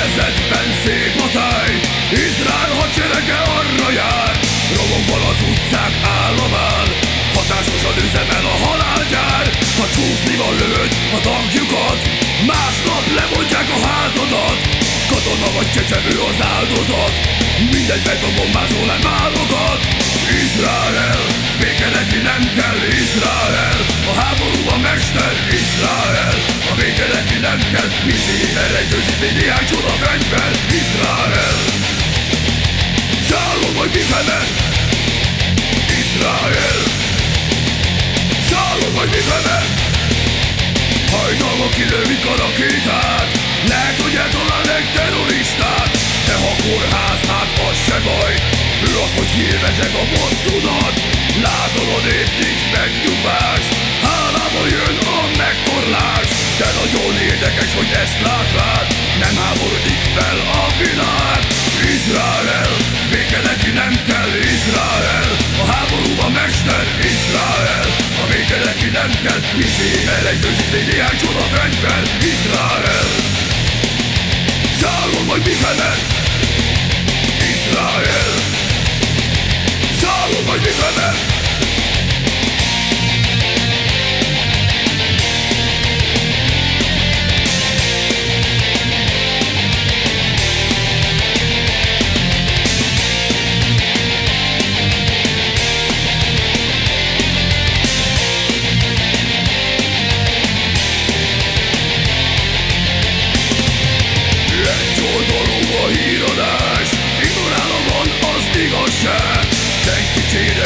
Övezetben szép táj. Izrael hadserege arra jár Romokban az utcák államán. Hatásosan üzemel a halálgyár Ha csúsznival lőd a tankjukat. Másnap lemondják a házadat Katona vagy csecsemő az áldozat. Mindegy meg a bombázó nem válogat. Izrael, béke Pici elejtőzítni néhány csoda fegyver Izrael Sálom vagy Michemet Izrael Sálom vagy Michemet Hajnalban kilövik a rakétát Lehet, hogy eltalálnak terroristát De ha kórház, hát az se baj Ő az, hogy kiélvezek a bosszúdat Lázolod épp nincs megnyugvás érdekes, hogy ezt látvád Nem háborodik fel a világ. Izrael, béke neki nem kell Izrael. A háborúban mester Izrael A béke neki nem kell Pici elejtőzítni néhány csoda fegyver Izrael. Sálom vagy Michemet Izrael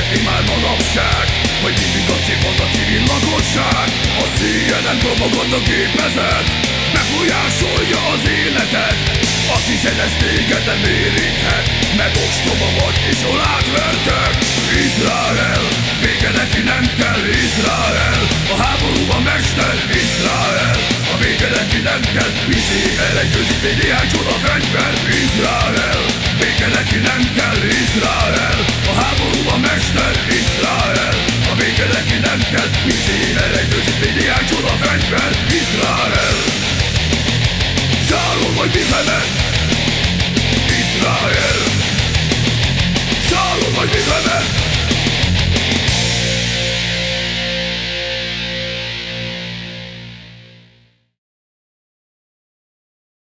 Csérekli már manapság. Hogy mindig a cipont a civil lakosság. A CNN propaganda gépezet Befolyásolja az életed Azt hiszed ez téged nem érinthet Mert ostoba vagy és hol átvertek Izrael, béke neki nem kell Izrael. A háborúban mester Izrael. A béke neki nem kell Pici elejtőzítni néhány csoda fegyver Izrael. Béke neki nem kell Izrael. A háborúban Izrael. Zárom, majd bizemet.